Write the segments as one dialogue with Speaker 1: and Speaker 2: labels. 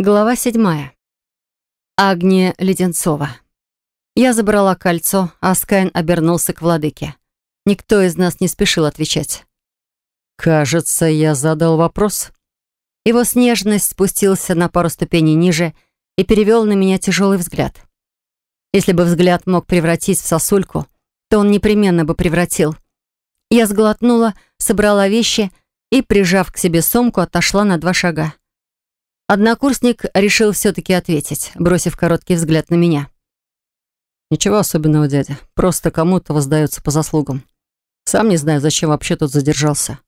Speaker 1: Глава седьмая. Агния Леденцова. Я забрала кольцо, а Скайн обернулся к владыке. Никто из нас не спешил отвечать.
Speaker 2: «Кажется, я задал вопрос».
Speaker 1: Его снежность спустился на пару ступеней ниже и перевел на меня тяжелый взгляд. Если бы взгляд мог превратить в сосульку, то он непременно бы превратил. Я сглотнула, собрала вещи и, прижав к себе сумку, отошла на два шага. Однокурсник решил все-таки ответить, бросив короткий взгляд на меня.
Speaker 2: «Ничего особенного, дядя. Просто кому-то воздается по заслугам. Сам не знаю, зачем вообще тут задержался».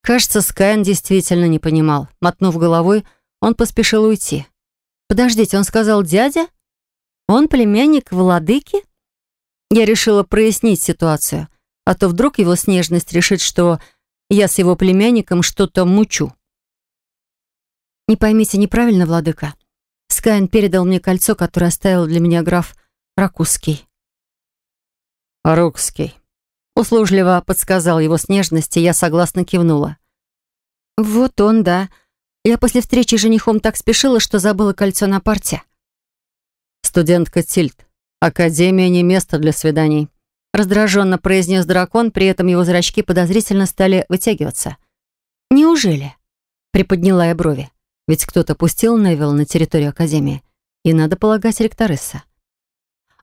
Speaker 1: Кажется, Скайн действительно не понимал. Мотнув головой, он поспешил уйти. «Подождите, он сказал дядя? Он племянник владыки?» Я решила прояснить ситуацию, а то вдруг его снежность решит, что я с его племянником что-то мучу. «Не поймите неправильно, владыка. Скайн передал мне кольцо, которое оставил для меня граф Ракусский».
Speaker 2: «Рокский», —
Speaker 1: услужливо подсказал его снежности, я согласно кивнула. «Вот он, да. Я после встречи с женихом так спешила, что забыла кольцо на парте».
Speaker 2: «Студентка Тильт. Академия не место для свиданий», — раздраженно произнес дракон, при этом его зрачки подозрительно стали вытягиваться.
Speaker 1: «Неужели?» — приподняла я брови. Ведь кто-то пустил Невилл на территорию Академии. И, надо полагать, ректоресса.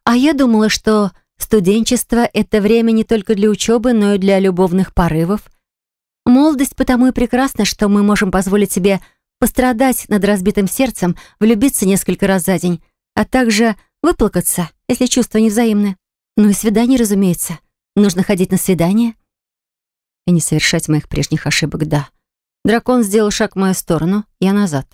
Speaker 1: «А я думала, что студенчество — это время не только для учебы, но и для любовных порывов. Молодость потому и прекрасна, что мы можем позволить себе пострадать над разбитым сердцем, влюбиться несколько раз за день, а также выплакаться, если чувства невзаимны. Ну и свидание, разумеется. Нужно ходить на свидание. И не совершать моих прежних ошибок, да. Дракон сделал шаг в мою сторону, я назад.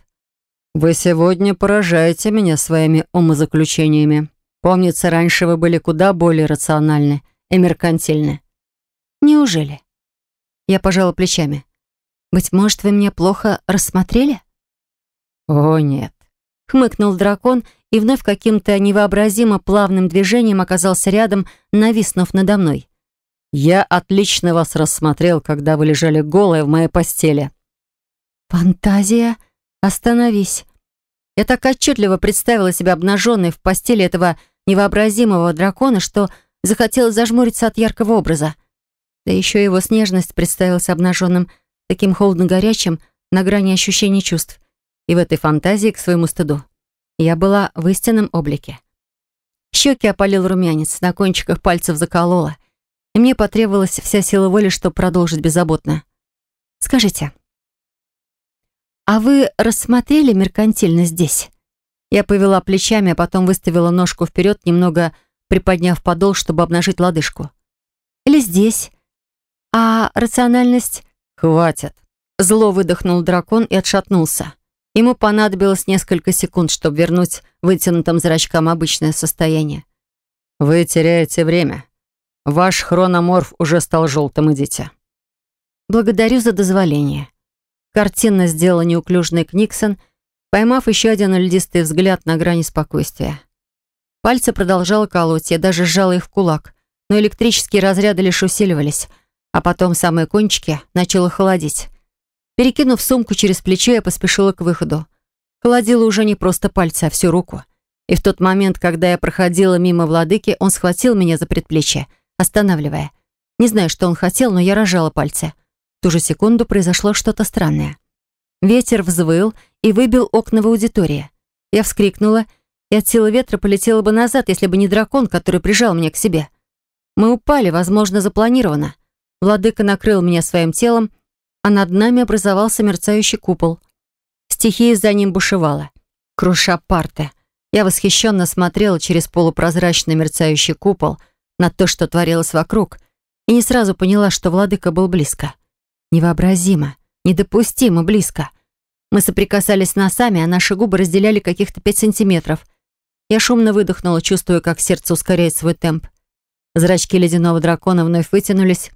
Speaker 2: «Вы сегодня поражаете меня своими умозаключениями. Помнится, раньше вы были куда более рациональны и меркантильны».
Speaker 1: «Неужели?» Я пожала плечами. «Быть может, вы меня плохо рассмотрели?»
Speaker 2: «О, нет», —
Speaker 1: хмыкнул дракон и вновь каким-то невообразимо плавным движением оказался рядом, нависнув надо мной.
Speaker 2: «Я отлично вас рассмотрел, когда вы лежали голые в моей постели».
Speaker 1: «Фантазия, остановись». Я так отчетливо представила себя обнаженной в постели этого невообразимого дракона, что захотела зажмуриться от яркого образа. Да еще его снежность представился обнаженным, таким холодно-горячим, на грани ощущений чувств. И в этой фантазии, к своему стыду, я была в истинном облике. Щеки опалил румянец, на кончиках пальцев заколола. И мне потребовалась вся сила воли, чтобы продолжить беззаботно. «Скажите, а вы рассмотрели меркантильно здесь?» Я повела плечами, а потом выставила ножку вперед, немного приподняв подол, чтобы обнажить лодыжку. «Или здесь? А рациональность...»
Speaker 2: «Хватит!»
Speaker 1: Зло выдохнул дракон и отшатнулся. Ему понадобилось несколько секунд, чтобы вернуть вытянутым зрачкам обычное состояние.
Speaker 2: «Вы теряете время. Ваш хрономорф уже стал желтым, идите».
Speaker 1: «Благодарю за дозволение». Картинно сделала неуклюжный Книксон, поймав еще один льдистый взгляд на грани спокойствия. Пальцы продолжало колоть, я даже сжала их в кулак, но электрические разряды лишь усиливались, а потом самые кончики начало холодить. Перекинув сумку через плечо, я поспешила к выходу. Холодило уже не просто пальцы, а всю руку. И в тот момент, когда я проходила мимо владыки, он схватил меня за предплечье, останавливая. Не знаю, что он хотел, но я рожала пальцы. В ту же секунду произошло что-то странное. Ветер взвыл и выбил окна в аудитории. Я вскрикнула, и от силы ветра полетела бы назад, если бы не дракон, который прижал меня к себе. Мы упали, возможно, запланировано. Владыка накрыл меня своим телом, а над нами образовался мерцающий купол. Стихия за ним бушевала. Круша парты. Я восхищенно смотрела через полупрозрачный мерцающий купол на то, что творилось вокруг, и не сразу поняла, что владыка был близко. Невообразимо, недопустимо близко. Мы соприкасались носами, а наши губы разделяли каких-то пять сантиметров. Я шумно выдохнула, чувствуя, как сердце ускоряет свой темп. Зрачки ледяного дракона вновь вытянулись,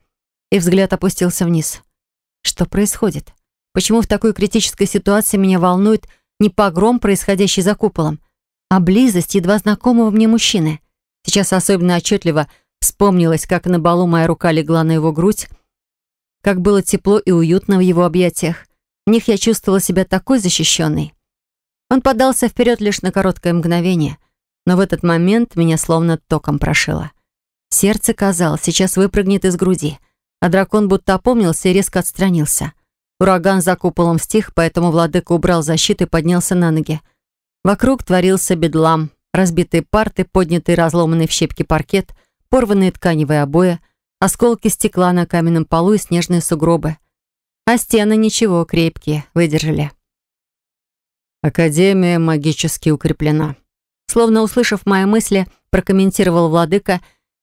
Speaker 1: и взгляд опустился вниз. Что происходит? Почему в такой критической ситуации меня волнует не погром, происходящий за куполом, а близость едва знакомого мне мужчины? Сейчас особенно отчетливо вспомнилось, как на балу моя рука легла на его грудь, как было тепло и уютно в его объятиях. В них я чувствовала себя такой защищенной. Он подался вперед лишь на короткое мгновение, но в этот момент меня словно током прошило. Сердце, казалось, сейчас выпрыгнет из груди, а дракон будто опомнился и резко отстранился. Ураган за куполом стих, поэтому владыка убрал защиту и поднялся на ноги. Вокруг творился бедлам, разбитые парты, поднятый разломанный в щепки паркет, порванные тканевые обои, осколки стекла на каменном полу и снежные сугробы. А стены ничего, крепкие, выдержали.
Speaker 2: Академия магически укреплена.
Speaker 1: Словно услышав мои мысли, прокомментировал владыка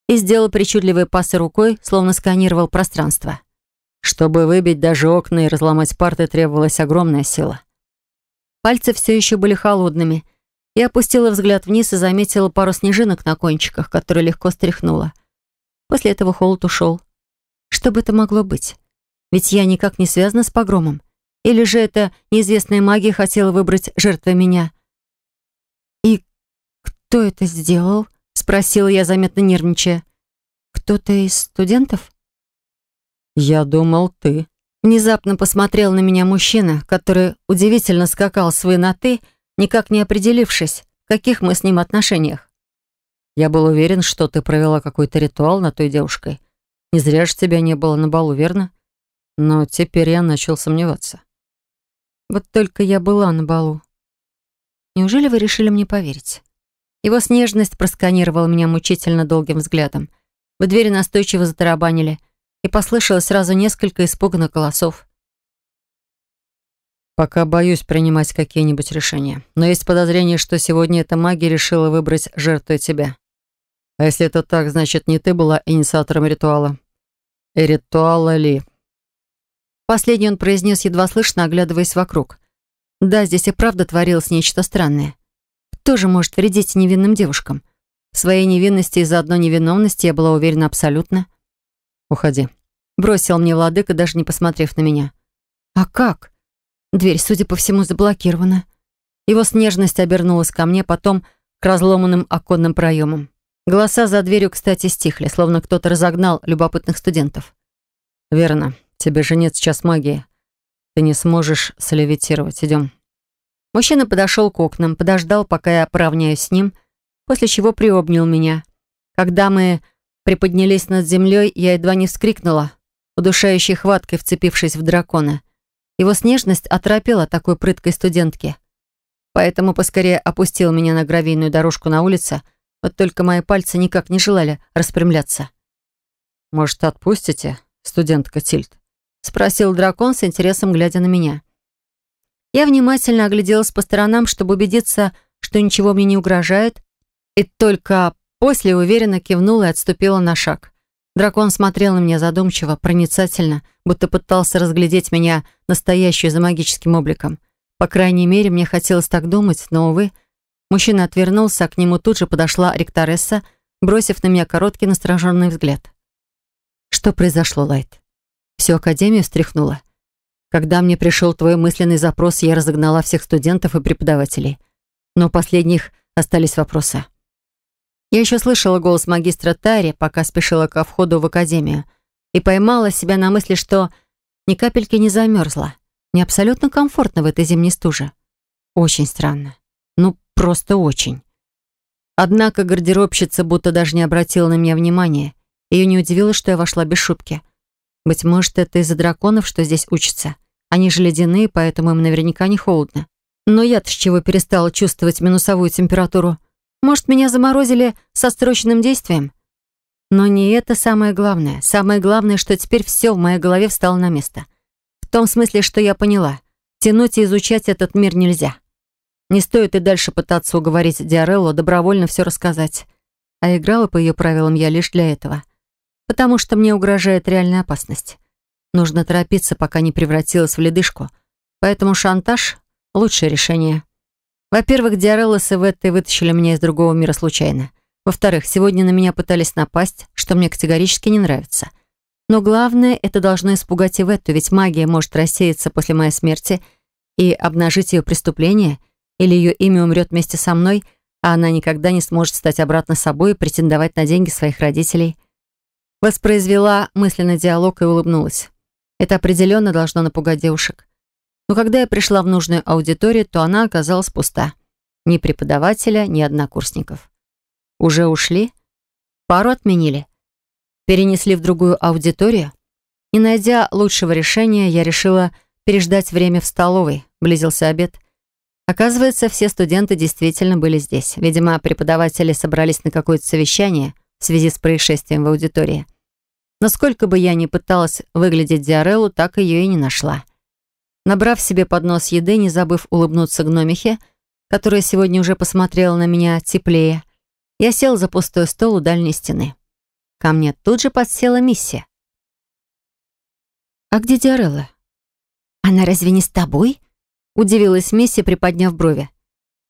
Speaker 1: и сделал причудливые пасы рукой, словно сканировал пространство.
Speaker 2: Чтобы выбить даже окна и разломать парты, требовалась огромная сила.
Speaker 1: Пальцы все еще были холодными. Я опустила взгляд вниз и заметила пару снежинок на кончиках, которые легко стряхнула. После этого холод ушел. Что бы это могло быть? Ведь я никак не связана с погромом. Или же эта неизвестная магия хотела выбрать жертвой меня? «И кто это сделал?» — спросила я, заметно нервничая. «Кто-то из студентов?»
Speaker 2: «Я думал, ты».
Speaker 1: Внезапно посмотрел на меня мужчина, который удивительно скакал с «вы» на «ты», никак не определившись, в каких мы с ним отношениях.
Speaker 2: «Я был уверен, что ты провела какой-то ритуал над той девушкой. Не зря же тебя не было на балу, верно? Но теперь я начал сомневаться».
Speaker 1: Вот только я была на балу. Неужели вы решили мне поверить? Его снежность просканировала меня мучительно долгим взглядом. В двери настойчиво затарабанили, и послышалось сразу несколько испуганных голосов.
Speaker 2: Пока боюсь принимать какие-нибудь решения. Но есть подозрение, что сегодня эта магия решила выбрать жертвой тебя. А если это так, значит, не ты была инициатором ритуала. И ритуала ли?
Speaker 1: Последний он произнес едва слышно, оглядываясь вокруг. Да, здесь и правда творилось нечто странное. Кто же может вредить невинным девушкам? В своей невинности и заодно невиновности я была уверена абсолютно.
Speaker 2: «Уходи», —
Speaker 1: бросил мне владыка, даже не посмотрев на меня. «А как?» Дверь, судя по всему, заблокирована. Его снежность обернулась ко мне, потом к разломанным оконным проемам. Голоса за дверью, кстати, стихли, словно кто-то разогнал любопытных студентов.
Speaker 2: «Верно. Тебе же нет сейчас магии. Ты не сможешь слевитировать. Идем».
Speaker 1: Мужчина подошел к окнам, подождал, пока я поравняюсь с ним, после чего приобнял меня. Когда мы приподнялись над землей, я едва не вскрикнула, удушающей хваткой вцепившись в дракона. Его снежность оторопела такой прыткой студентки. Поэтому поскорее опустил меня на гравийную дорожку на улице, вот только мои пальцы никак не желали распрямляться.
Speaker 2: «Может, отпустите, студентка Тильд?»
Speaker 1: — спросил дракон с интересом, глядя на меня. Я внимательно огляделась по сторонам, чтобы убедиться, что ничего мне не угрожает, и только после уверенно кивнула и отступила на шаг. Дракон смотрел на меня задумчиво, проницательно, будто пытался разглядеть меня настоящую за магическим обликом. По крайней мере, мне хотелось так думать, но, увы, мужчина отвернулся, а к нему тут же подошла ректоресса, бросив на меня короткий настороженный взгляд. «Что произошло, Лайт?» Всю академию встряхнула. Когда мне пришел твой мысленный запрос, я разогнала всех студентов и преподавателей. Но последних остались вопросы. Я еще слышала голос магистра Тари, пока спешила ко входу в академию, и поймала себя на мысли, что ни капельки не замерзла. Мне абсолютно комфортно в этой зимней стуже. Очень странно. Просто очень. Однако гардеробщица будто даже не обратила на меня внимания. Ее не удивило, что я вошла без шубки. Быть может, это из-за драконов, что здесь учатся. Они же ледяные, поэтому им наверняка не холодно. Но я-то с чего перестала чувствовать минусовую температуру? Может, меня заморозили со срочным действием? Но не это самое главное. Самое главное, что теперь все в моей голове встало на место. В том смысле, что я поняла. Тянуть и изучать этот мир нельзя. Не стоит и дальше пытаться уговорить Диареллу добровольно все рассказать. А играла по ее правилам я лишь для этого потому что мне угрожает реальная опасность. Нужно торопиться, пока не превратилась в ледышку. Поэтому шантаж — лучшее решение. Во-первых, Диареллос и Ветты вытащили меня из другого мира случайно. Во-вторых, сегодня на меня пытались напасть, что мне категорически не нравится. Но главное, это должно испугать Иветту, ведь магия может рассеяться после моей смерти и обнажить ее преступление, или ее имя умрет вместе со мной, а она никогда не сможет стать обратно собой и претендовать на деньги своих родителей — Воспроизвела мысленный диалог и улыбнулась. Это определенно должно напугать девушек. Но когда я пришла в нужную аудиторию, то она оказалась пуста. Ни преподавателя, ни однокурсников. Уже ушли? Пару отменили. Перенесли в другую аудиторию? Не найдя лучшего решения, я решила переждать время в столовой. Близился обед. Оказывается, все студенты действительно были здесь. Видимо, преподаватели собрались на какое-то совещание в связи с происшествием в аудитории. Но сколько бы я ни пыталась выглядеть Диареллу, так ее и не нашла. Набрав себе поднос еды, не забыв улыбнуться гномихе, которая сегодня уже посмотрела на меня теплее, я сел за пустой стол у дальней стены. Ко мне тут же подсела миссия. «А где Диарелла?»
Speaker 3: «Она разве не с тобой?» Удивилась Миссия, приподняв брови.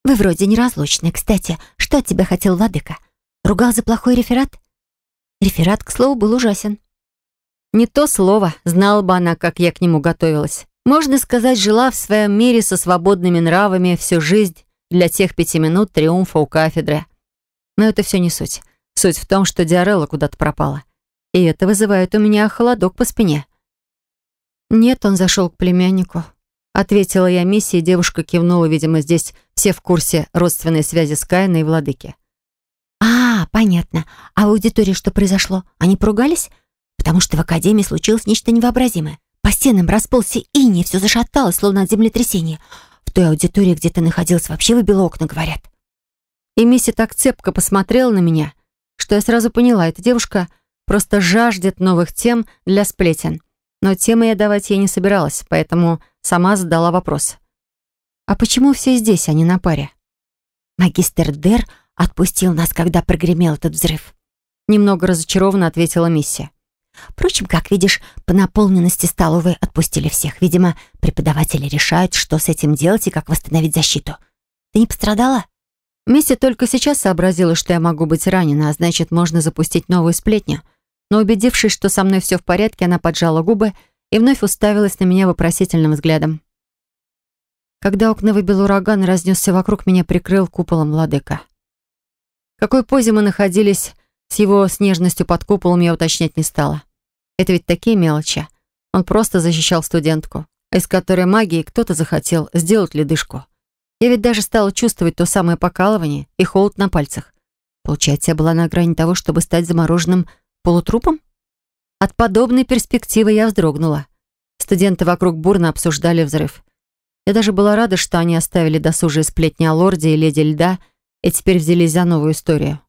Speaker 3: «Вы вроде неразлучны. Кстати, что от тебя хотел владыка? Ругал за плохой реферат?» Реферат, к слову, был ужасен.
Speaker 1: Не то слово. Знала бы она, как я к нему готовилась. Можно сказать, жила в своем мире со свободными нравами всю жизнь для тех пяти минут триумфа у кафедры. Но это все не суть. Суть в том, что Диарелла куда-то пропала. И это вызывает у меня холодок по спине. Нет, он зашел к племяннику. Ответила я миссии, девушка кивнула, видимо, здесь все в курсе родственной связи с Каиной и Владыки.
Speaker 3: «А, понятно. А в аудитории что произошло? Они поругались? Потому что в академии случилось нечто невообразимое. По стенам расползся иней, все зашаталось, словно от землетрясения. В той аудитории, где ты находился, вообще выбило окна, говорят».
Speaker 1: И Мисси так цепко посмотрела на меня, что я сразу поняла, эта девушка просто жаждет новых тем для сплетен. Но темы я давать ей не собиралась, поэтому сама задала вопрос. «А почему все здесь, а не на паре?»
Speaker 3: «Магистр Дер отпустил нас, когда прогремел этот взрыв»,
Speaker 1: немного разочарованно ответила миссия.
Speaker 3: Впрочем, как видишь, по наполненности столовой отпустили всех. Видимо, преподаватели решают, что с этим делать и как восстановить защиту. Ты не пострадала?
Speaker 1: Мисси только сейчас сообразила, что я могу быть ранена, а значит, можно запустить новую сплетню но убедившись, что со мной все в порядке, она поджала губы и вновь уставилась на меня вопросительным взглядом. Когда окна выбил ураган и разнесся вокруг, меня прикрыл куполом владыка. В какой позе мы находились с его снежностью под куполом, я уточнять не стала. Это ведь такие мелочи. Он просто защищал студентку, из которой магии кто-то захотел сделать ледышку. Я ведь даже стала чувствовать то самое покалывание и холод на пальцах. Получается, я была на грани того, чтобы стать замороженным Полутрупом? От подобной перспективы я вздрогнула. Студенты вокруг бурно обсуждали взрыв. Я даже была рада, что они оставили досужие сплетни о лорде и леди льда и теперь взялись за новую историю.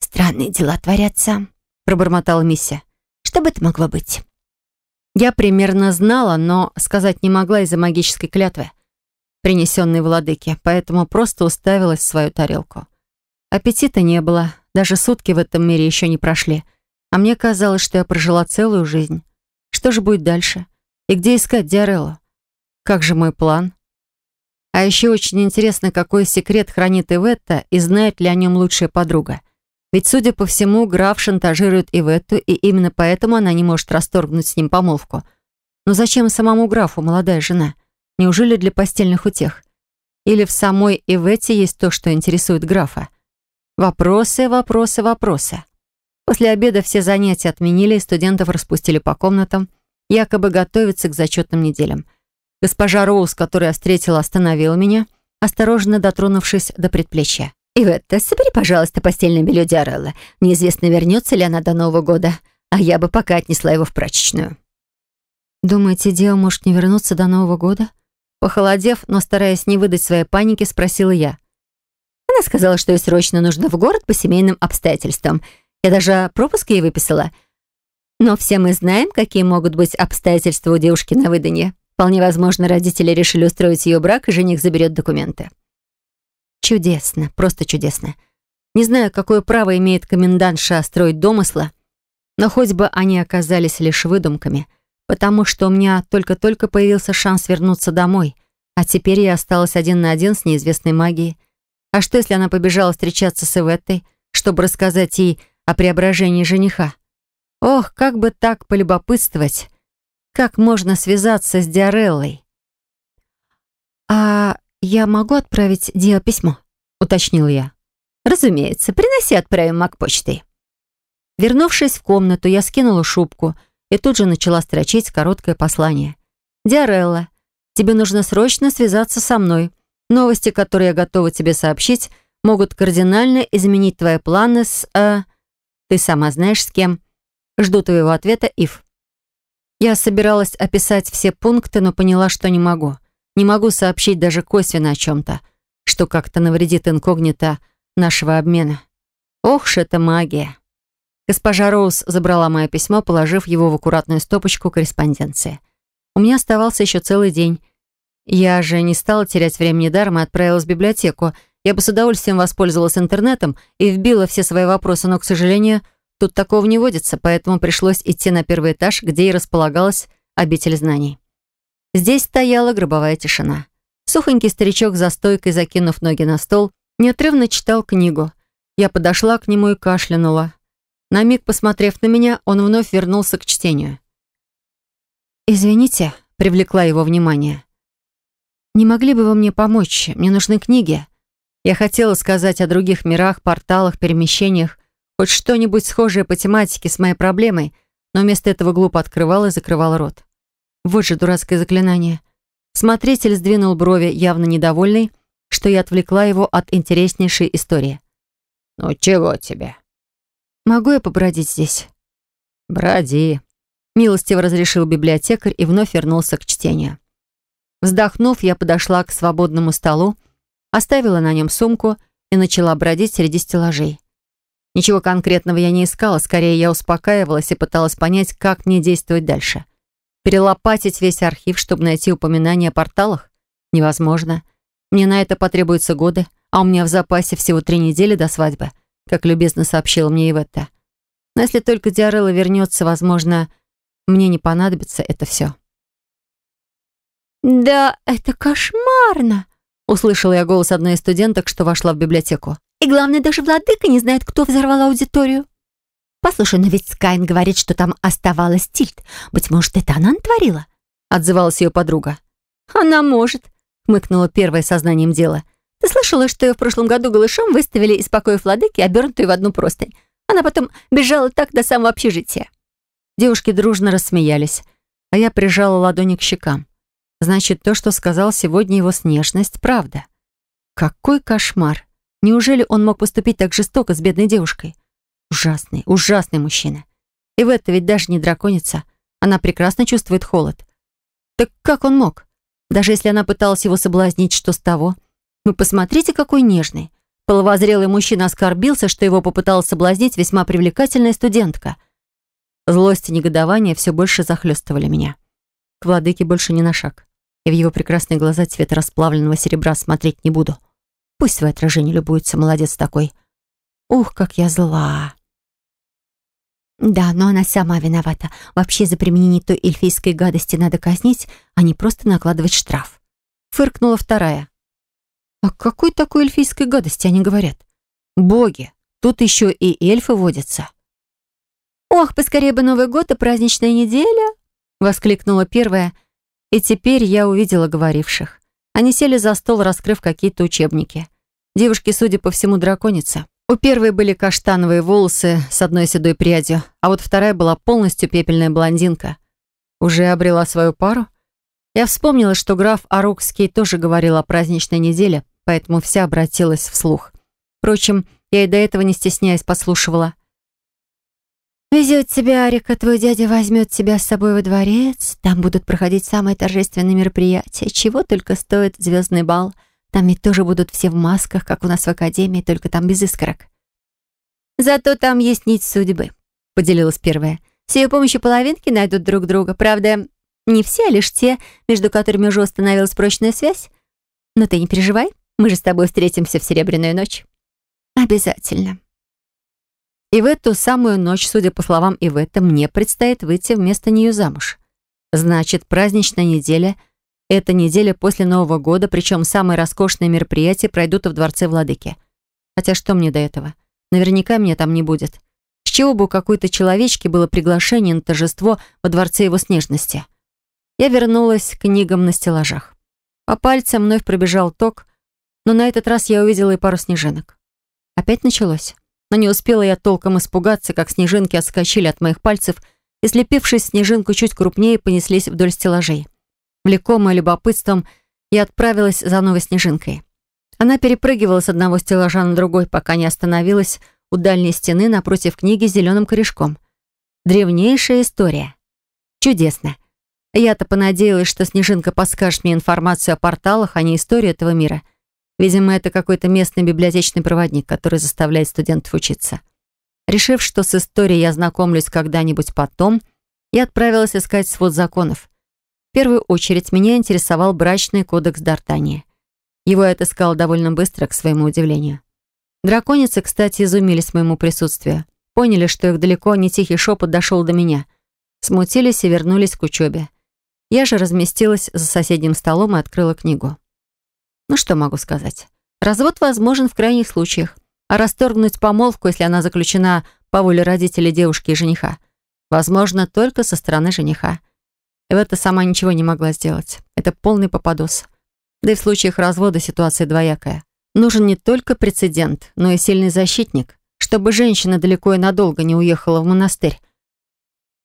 Speaker 3: «Странные дела творятся», — пробормотала Миссия. «Что бы это могло быть?»
Speaker 1: Я примерно знала, но сказать не могла из-за магической клятвы, принесенной владыке, поэтому просто уставилась в свою тарелку. Аппетита не было, даже сутки в этом мире еще не прошли. А мне казалось, что я прожила целую жизнь. Что же будет дальше? И где искать Диареллу? Как же мой план? А еще очень интересно, какой секрет хранит Иветта и знает ли о нем лучшая подруга. Ведь, судя по всему, граф шантажирует Иветту, и именно поэтому она не может расторгнуть с ним помолвку. Но зачем самому графу молодая жена? Неужели для постельных утех? Или в самой Иветте есть то, что интересует графа? Вопросы, вопросы, вопросы. После обеда все занятия отменили, и студентов распустили по комнатам, якобы готовиться к зачетным неделям. Госпожа Роуз, которую я встретила, остановила меня, осторожно дотронувшись до предплечья.
Speaker 3: «Иветта, собери, пожалуйста, постельное белье Диарелла. Неизвестно, вернется ли она до Нового года, а я бы пока отнесла его в прачечную».
Speaker 1: «Думаете, Дио может не вернуться до Нового года?» Похолодев, но стараясь не выдать своей паники, спросила я.
Speaker 3: Она сказала, что ей срочно нужно в город по семейным обстоятельствам. Я даже пропуск ей выписала. Но все мы знаем, какие могут быть обстоятельства у девушки на выданье. Вполне возможно, родители решили устроить ее брак, и жених заберет документы.
Speaker 1: Чудесно, просто чудесно. Не знаю, какое право имеет комендантша строить домысла, но хоть бы они оказались лишь выдумками, потому что у меня только-только появился шанс вернуться домой, а теперь я осталась один на один с неизвестной магией. А что, если она побежала встречаться с Иветтой, чтобы рассказать ей о преображении жениха? Ох, как бы так полюбопытствовать. Как можно связаться с Диареллой? «А я могу отправить Дио письмо?» — уточнил я.
Speaker 3: «Разумеется, приноси, отправим маг-почтой».
Speaker 1: Вернувшись в комнату, я скинула шубку и тут же начала строчить короткое послание. «Диарелла, Тебе нужно срочно связаться со мной. Новости, которые я готова тебе сообщить, могут кардинально изменить твои планы с... Э, ты сама знаешь с кем. Жду твоего ответа, Ив». Я собиралась описать все пункты, но поняла, что не могу. Не могу сообщить даже косвенно о чем-то, что как-то навредит инкогнито нашего обмена. Ох ж это магия. Госпожа Роуз забрала мое письмо, положив его в аккуратную стопочку корреспонденции. У меня оставался еще целый день. Я же не стала терять времени даром и отправилась в библиотеку. Я бы с удовольствием воспользовалась интернетом и вбила все свои вопросы, но, к сожалению, тут такого не водится, поэтому пришлось идти на первый этаж, где и располагалась обитель знаний. Здесь стояла гробовая тишина. Сухонький старичок за стойкой, закинув ноги на стол, неотрывно читал книгу. Я подошла к нему и кашлянула. На миг посмотрев на меня, он вновь вернулся к чтению. «Извините», — привлекла его внимание. «Не могли бы вы мне помочь? Мне нужны книги». Я хотела сказать о других мирах, порталах, перемещениях, хоть что-нибудь схожее по тематике с моей проблемой, но вместо этого глупо открывала и закрывала рот. Вот же дурацкое заклинание. Смотритель сдвинул брови, явно недовольный, что я отвлекла его от интереснейшей истории.
Speaker 2: «Ну чего тебе?»
Speaker 1: «Могу я побродить здесь?»
Speaker 2: «Броди», —
Speaker 1: милостиво разрешил библиотекарь и вновь вернулся к чтению. Вздохнув, я подошла к свободному столу, оставила на нем сумку и начала бродить среди стеллажей. Ничего конкретного я не искала, скорее я успокаивалась и пыталась понять, как мне действовать дальше. Перелопатить весь архив, чтобы найти упоминания о порталах? Невозможно. Мне на это потребуются годы, а у меня в запасе всего три недели до свадьбы как любезно сообщила мне Иветта. Но если только Диарелла вернется, возможно, мне не понадобится это все.
Speaker 3: «Да, это кошмарно!»
Speaker 1: Услышала я голос одной из студенток, что вошла в библиотеку.
Speaker 3: «И главное, даже владыка не знает, кто взорвал аудиторию. Послушай, но ведь Скайн говорит, что там оставалась тильт. Быть может, это она натворила?»
Speaker 1: Отзывалась ее подруга.
Speaker 3: «Она может», — хмыкнула первая сознанием дела. Ты слышала, что ее в прошлом году голышом выставили из покоя владыки, обернутую в одну простынь? Она потом бежала так до самого общежития».
Speaker 1: Девушки дружно рассмеялись, а я прижала ладони к щекам. Значит, то, что сказал сегодня его снежность, правда. Какой кошмар! Неужели он мог поступить так жестоко с бедной девушкой? Ужасный, ужасный мужчина. И в это ведь даже не драконица. Она прекрасно чувствует холод. Так как он мог? Даже если она пыталась его соблазнить, что с того? — вы посмотрите, какой нежный. Половозрелый мужчина оскорбился, что его попыталась соблазнить весьма привлекательная студентка. Злость и негодование все больше захлестывали меня. К владыке больше не на шаг. И в его прекрасные глаза цвета расплавленного серебра смотреть не буду. Пусть свое отражение любуется, молодец такой. Ух, как я зла.
Speaker 3: Да, но она сама виновата. Вообще за применение той эльфийской гадости надо казнить, а не просто накладывать штраф.
Speaker 1: Фыркнула вторая. О какой такой эльфийской гадости они говорят? Боги, тут еще и эльфы водятся.
Speaker 3: «Ох, поскорее бы Новый год и праздничная неделя!»
Speaker 1: Воскликнула первая, и теперь я увидела говоривших. Они сели за стол, раскрыв какие-то учебники. Девушки, судя по всему, драконица. У первой были каштановые волосы с одной седой прядью, а вот вторая была полностью пепельная блондинка. Уже обрела свою пару? Я вспомнила, что граф Арукский тоже говорил о праздничной неделе, поэтому вся обратилась вслух. Впрочем, я и до этого не стесняясь послушивала.
Speaker 3: «Везет тебя, Арика, твой дядя возьмет тебя с собой во дворец. Там будут проходить самые торжественные мероприятия. Чего только стоит звездный бал. Там ведь тоже будут все в масках, как у нас в академии, только там без искорок. Зато там есть нить судьбы», — поделилась первая. «С ее помощью половинки найдут друг друга. Правда, не все, а лишь те, между которыми уже установилась прочная связь. Но ты не переживай, мы же с тобой встретимся в Серебряную ночь. Обязательно.
Speaker 1: И в эту самую ночь, судя по словам Иветты, мне предстоит выйти вместо нее замуж. Значит, праздничная неделя — это неделя после Нового года, причем самые роскошные мероприятия пройдут в Дворце Владыки. Хотя что мне до этого? Наверняка меня там не будет. С чего бы у какой-то человечки было приглашение на торжество во Дворце его снежности? Я вернулась к книгам на стеллажах. По пальцам вновь пробежал ток, но на этот раз я увидела и пару снежинок. Опять началось. Но не успела я толком испугаться, как снежинки отскочили от моих пальцев и, слепившись снежинку чуть крупнее, понеслись вдоль стеллажей. Влекомая любопытством, я отправилась за новой снежинкой. Она перепрыгивала с одного стеллажа на другой, пока не остановилась у дальней стены напротив книги с зеленым корешком. Древнейшая история. Чудесно. Я-то понадеялась, что Снежинка подскажет мне информацию о порталах, а не историю этого мира. Видимо, это какой-то местный библиотечный проводник, который заставляет студентов учиться. Решив, что с историей я знакомлюсь когда-нибудь потом, я отправилась искать свод законов. В первую очередь меня интересовал брачный кодекс Д'Артании. Его я отыскала довольно быстро, к своему удивлению. Драконицы, кстати, изумились моему присутствию. Поняли, что их далеко не тихий шепот дошел до меня. Смутились и вернулись к учебе. Я же разместилась за соседним столом и открыла книгу. Ну что могу сказать? Развод возможен в крайних случаях, а расторгнуть помолвку, если она заключена по воле родителей девушки и жениха, возможно только со стороны жениха. И в это сама ничего не могла сделать. Это полный попадос. Да и в случаях развода ситуация двоякая. Нужен не только прецедент, но и сильный защитник, чтобы женщина далеко и надолго не уехала в монастырь.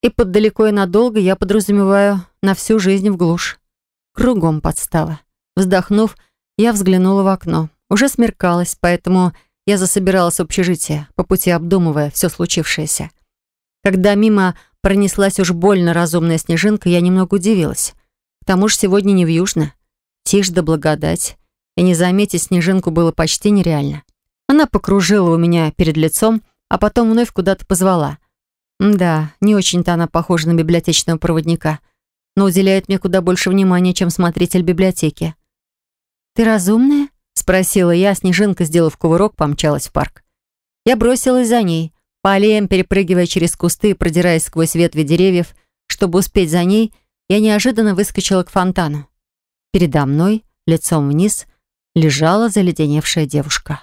Speaker 1: И под далеко и надолго я подразумеваю на всю жизнь в глушь. Кругом подстава. Вздохнув, я взглянула в окно. Уже смеркалось, поэтому я засобиралась в общежитие, по пути обдумывая все случившееся. Когда мимо пронеслась уж больно разумная снежинка, я немного удивилась. К тому же сегодня не в Южно. Тишь да благодать. И не заметить снежинку было почти нереально. Она покружила у меня перед лицом, а потом вновь куда-то позвала. Да, не очень-то она похожа на библиотечного проводника, но уделяет мне куда больше внимания, чем смотритель библиотеки. «Ты разумная?» — спросила я, снежинка, сделав кувырок, помчалась в парк. Я бросилась за ней, по аллеям, перепрыгивая через кусты продираясь сквозь ветви деревьев. Чтобы успеть за ней, я неожиданно выскочила к фонтану. Передо мной, лицом вниз, лежала заледеневшая девушка.